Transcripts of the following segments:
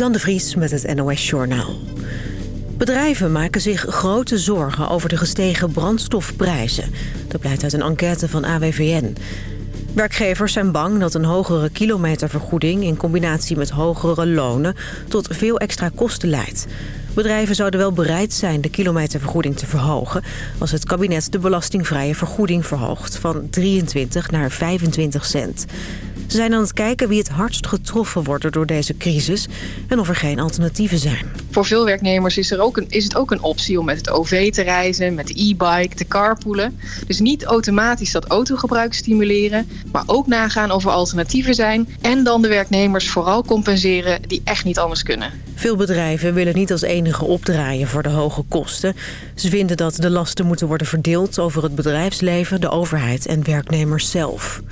Suzanne de Vries met het NOS Journaal. Bedrijven maken zich grote zorgen over de gestegen brandstofprijzen. Dat blijkt uit een enquête van AWVN. Werkgevers zijn bang dat een hogere kilometervergoeding... in combinatie met hogere lonen tot veel extra kosten leidt. Bedrijven zouden wel bereid zijn de kilometervergoeding te verhogen... als het kabinet de belastingvrije vergoeding verhoogt van 23 naar 25 cent. Ze zijn aan het kijken wie het hardst getroffen wordt door deze crisis... en of er geen alternatieven zijn. Voor veel werknemers is, er ook een, is het ook een optie om met het OV te reizen... met de e-bike, te carpoolen. Dus niet automatisch dat autogebruik stimuleren... maar ook nagaan of er alternatieven zijn... en dan de werknemers vooral compenseren die echt niet anders kunnen. Veel bedrijven willen niet als enige opdraaien voor de hoge kosten. Ze vinden dat de lasten moeten worden verdeeld over het bedrijfsleven, de overheid en werknemers zelf.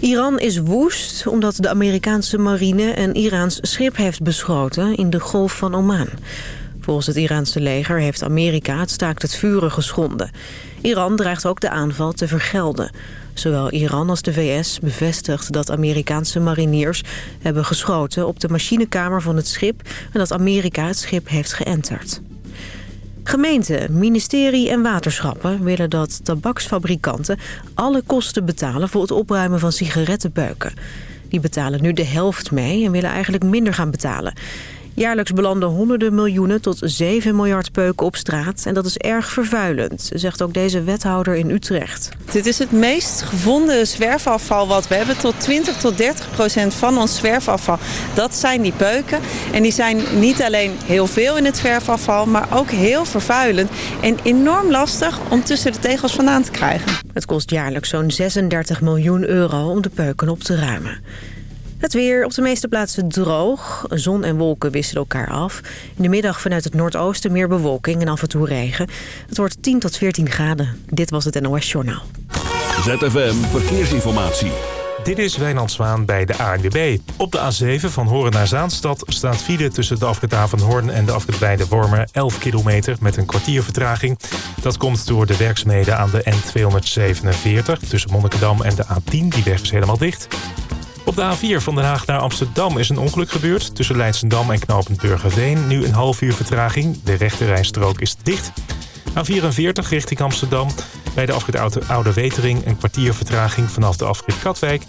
Iran is woest omdat de Amerikaanse marine een Iraans schip heeft beschoten in de Golf van Oman. Volgens het Iraanse leger heeft Amerika het staakt het vuren geschonden. Iran dreigt ook de aanval te vergelden. Zowel Iran als de VS bevestigt dat Amerikaanse mariniers hebben geschoten op de machinekamer van het schip en dat Amerika het schip heeft geënterd. Gemeenten, ministerie en waterschappen willen dat tabaksfabrikanten alle kosten betalen voor het opruimen van sigarettenbeuken. Die betalen nu de helft mee en willen eigenlijk minder gaan betalen. Jaarlijks belanden honderden miljoenen tot 7 miljard peuken op straat. En dat is erg vervuilend, zegt ook deze wethouder in Utrecht. Dit is het meest gevonden zwerfafval wat we hebben. Tot 20 tot 30 procent van ons zwerfafval, dat zijn die peuken. En die zijn niet alleen heel veel in het zwerfafval, maar ook heel vervuilend. En enorm lastig om tussen de tegels vandaan te krijgen. Het kost jaarlijks zo'n 36 miljoen euro om de peuken op te ruimen. Het weer op de meeste plaatsen droog. Zon en wolken wisselen elkaar af. In de middag vanuit het noordoosten meer bewolking en af en toe regen. Het wordt 10 tot 14 graden. Dit was het NOS Journaal. ZFM Verkeersinformatie. Dit is Wijnand Zwaan bij de ANWB. Op de A7 van Horen naar Zaanstad staat file tussen de afrit van Hoorn en de afrit bij de Wormer 11 kilometer met een kwartier vertraging. Dat komt door de werkzaamheden aan de N247 tussen Monnikendam en de A10. Die weg is helemaal dicht. Op de A4 van Den Haag naar Amsterdam is een ongeluk gebeurd. Tussen Leidsendam en Knopend Burgerveen. Nu een half uur vertraging. De rechterrijstrook is dicht. A44 richting Amsterdam. Bij de afrit Oude Wetering een kwartier vertraging vanaf de afrit Katwijk.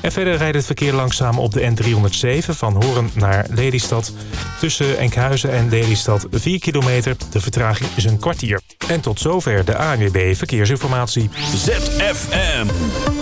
En verder rijdt het verkeer langzaam op de N307 van Horen naar Lelystad. Tussen Enkhuizen en Lelystad 4 kilometer. De vertraging is een kwartier. En tot zover de ANWB Verkeersinformatie. ZFM.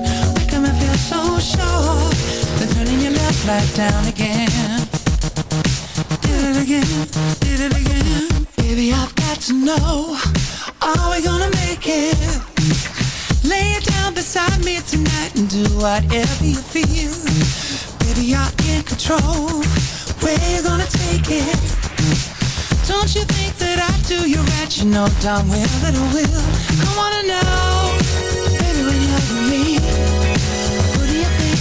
So sure then turning your left light down again Did it again, did it again Baby, I've got to know Are we gonna make it? Lay it down beside me tonight And do whatever you feel Baby, you're in control Where you gonna take it? Don't you think that I do you right? You know darn well that I will I wanna know Baby, when you're with me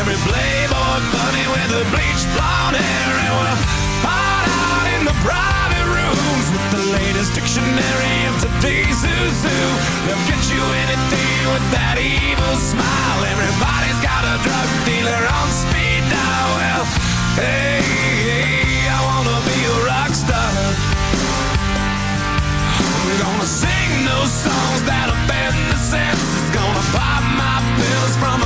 Every playboy bunny with a bleached blonde hair. And we'll hide out in the private rooms with the latest dictionary of today's who's who. They'll get you anything with that evil smile. Everybody's got a drug dealer on speed dial. Well, hey, hey, I wanna be a rock star. I'm gonna sing those songs that offend the senses. Gonna pop my pills from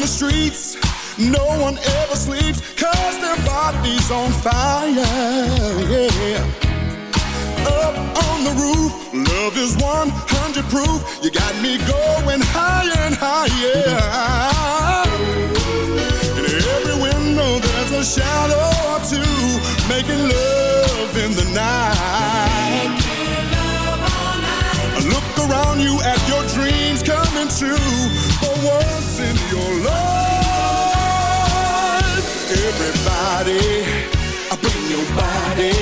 The streets, no one ever sleeps, cause their body's on fire, yeah. Up on the roof, love is 100 proof. You got me going higher and higher. In every window, there's a shadow or two, making love in the night. Love all night. I Look around you at your true for once in your life. Everybody, I bring your body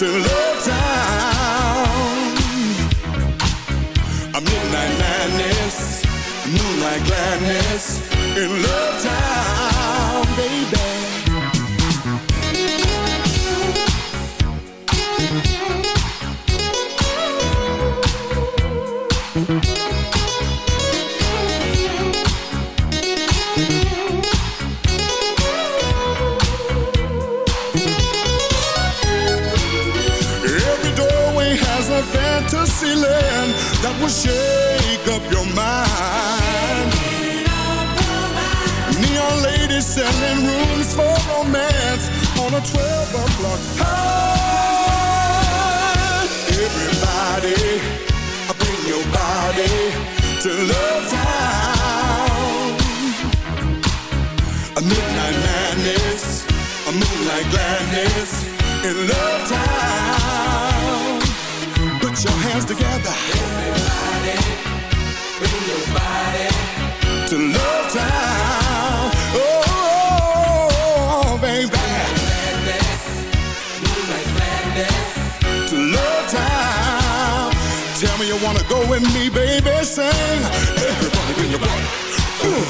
to Love Town. A midnight madness, moonlight gladness in Love Town, baby. 12 o'clock high. Everybody, bring your body to Love Town. A midnight madness, a moonlight gladness in Love Town. Put your hands together. Everybody, bring your body to Love wanna go with me, baby. Sing. Everybody, bring your body. Ooh.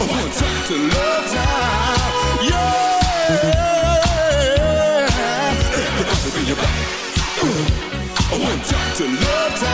One time to Love Town. Yeah. Everybody, bring your body. Ooh. One time to Love Town.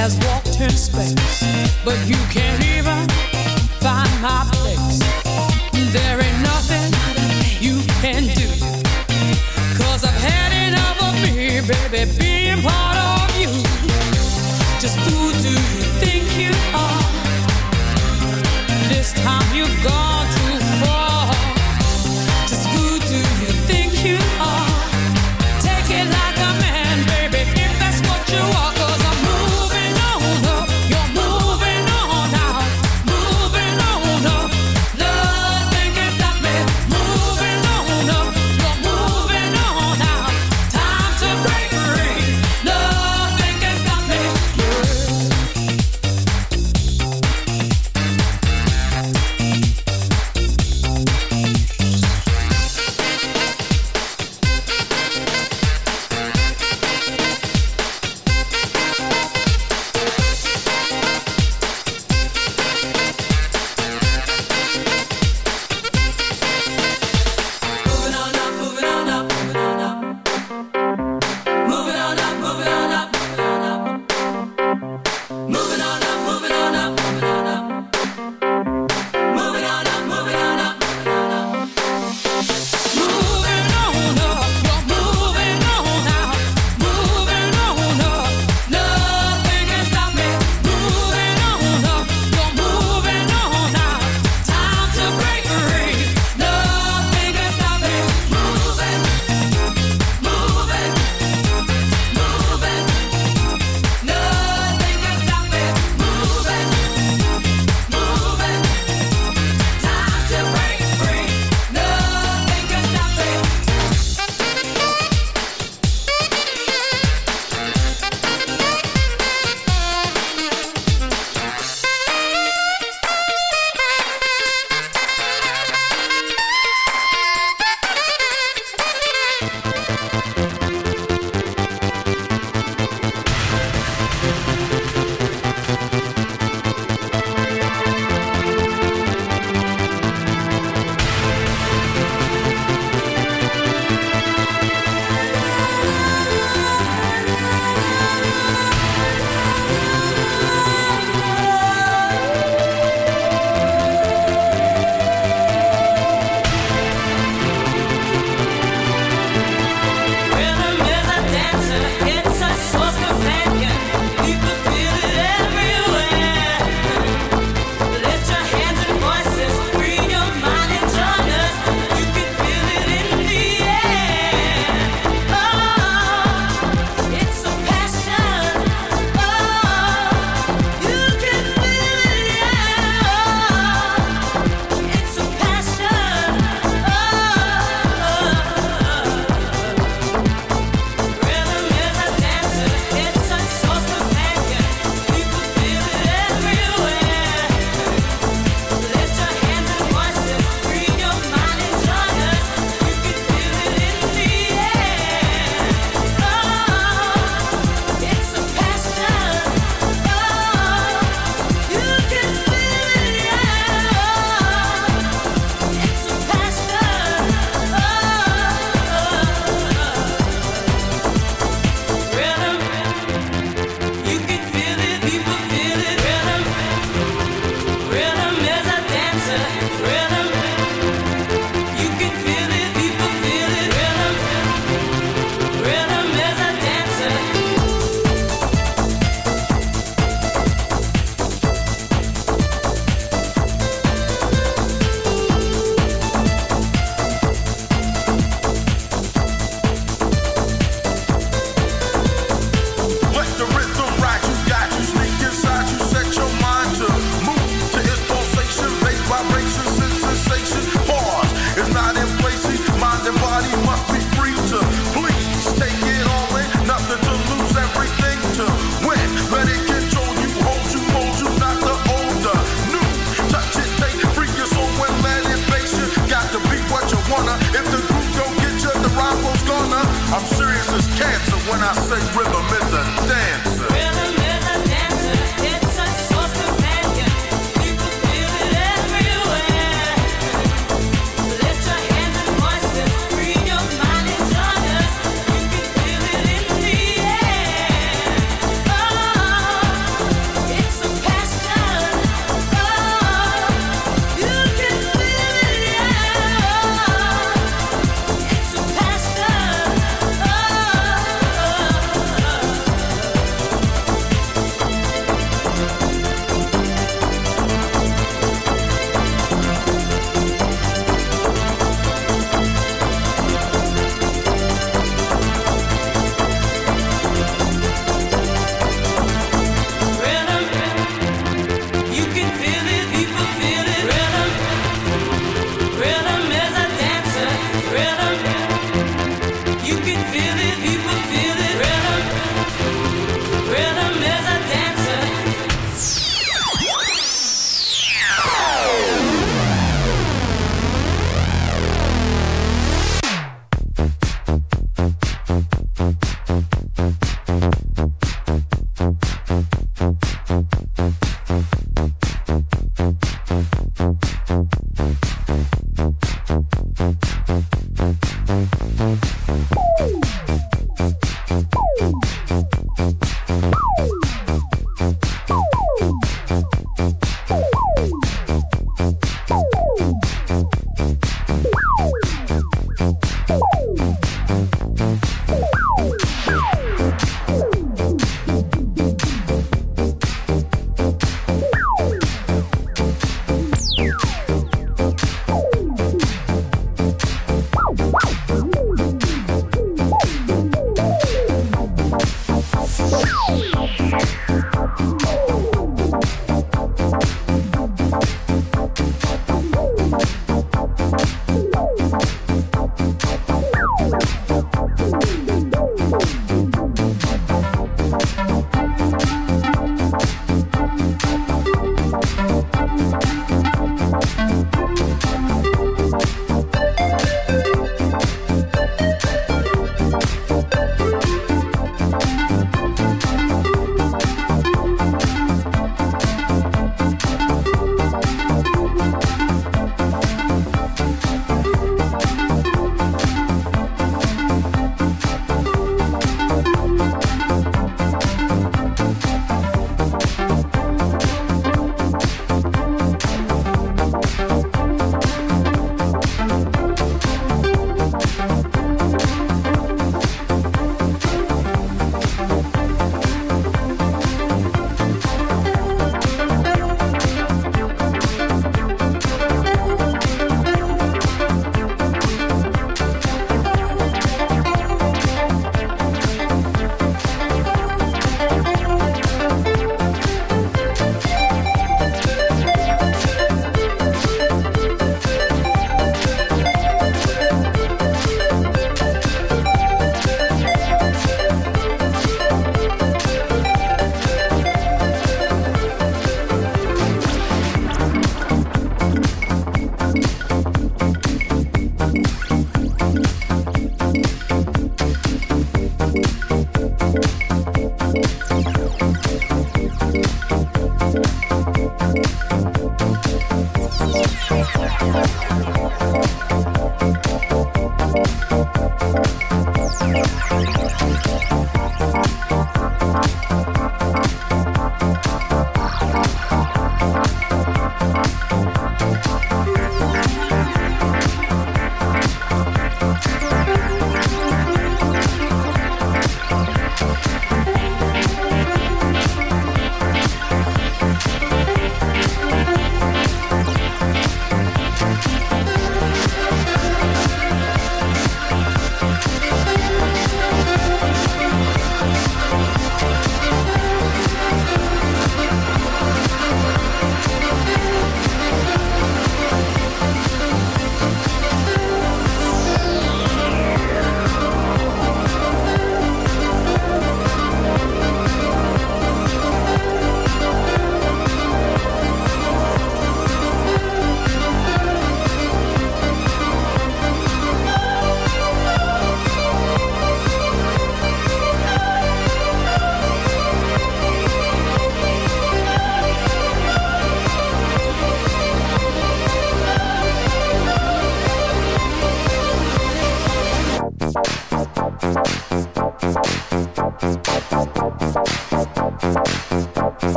Has walked in space, but you can't even find my place. There ain't nothing you can do, cause I've had enough of me, baby, being part of you. Just who do you think you are? This time you've gone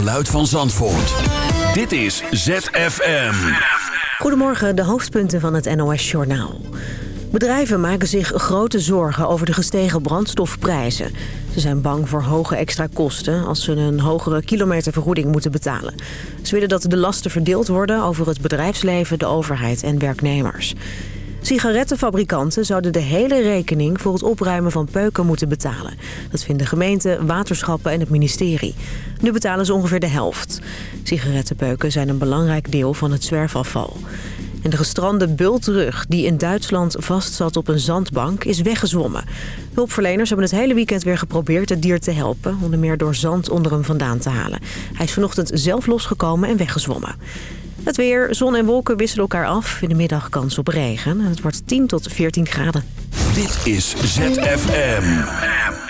geluid van Zandvoort. Dit is ZFM. Goedemorgen, de hoofdpunten van het NOS-journaal. Bedrijven maken zich grote zorgen over de gestegen brandstofprijzen. Ze zijn bang voor hoge extra kosten als ze een hogere kilometervergoeding moeten betalen. Ze willen dat de lasten verdeeld worden over het bedrijfsleven, de overheid en werknemers. Sigarettenfabrikanten zouden de hele rekening voor het opruimen van peuken moeten betalen. Dat vinden gemeenten, waterschappen en het ministerie. Nu betalen ze ongeveer de helft. Sigarettenpeuken zijn een belangrijk deel van het zwerfafval. En de gestrande bultrug die in Duitsland vastzat op een zandbank is weggezwommen. Hulpverleners hebben het hele weekend weer geprobeerd het dier te helpen... onder meer door zand onder hem vandaan te halen. Hij is vanochtend zelf losgekomen en weggezwommen. Het weer, zon en wolken wisselen elkaar af. In de middag kans op regen. En het wordt 10 tot 14 graden. Dit is ZFM.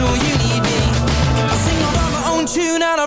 You need me. I sing, I my own tune and I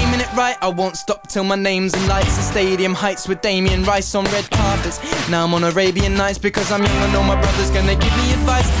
right I won't stop till my name's in lights. The stadium heights with Damien Rice on red carpets. Now I'm on Arabian Nights because I'm young I know my brother's gonna give me advice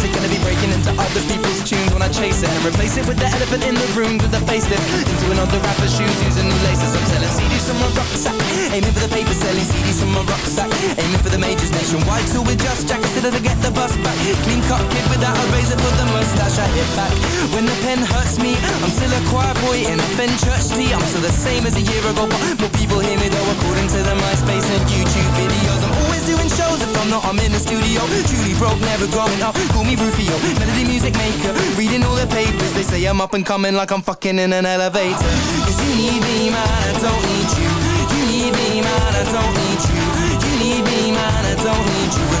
Gonna be breaking into other people's tunes when I chase it And replace it with the elephant in the room with a facelift. Into another rapper's shoes using new laces. I'm selling CDs from my rucksack Aiming for the paper selling CDs from my rucksack Aiming for the majors nationwide. So with just jack instead of to get the bus back. Clean cut kid without a razor for the mustache I hit back. When the pen hurts me I'm still a choir boy in a Fen church tee I'm still the same as a year ago But more people hear me though According to the MySpace and YouTube videos. I'm always doing shows If I'm not I'm in the studio. Truly broke never growing up. Call me Rufio Melody music maker Reading all the papers. They say I'm up and coming Like I'm fucking in an elevator. Cause you need me man I don't need you. You need me man I don't need you. You need me man I don't need you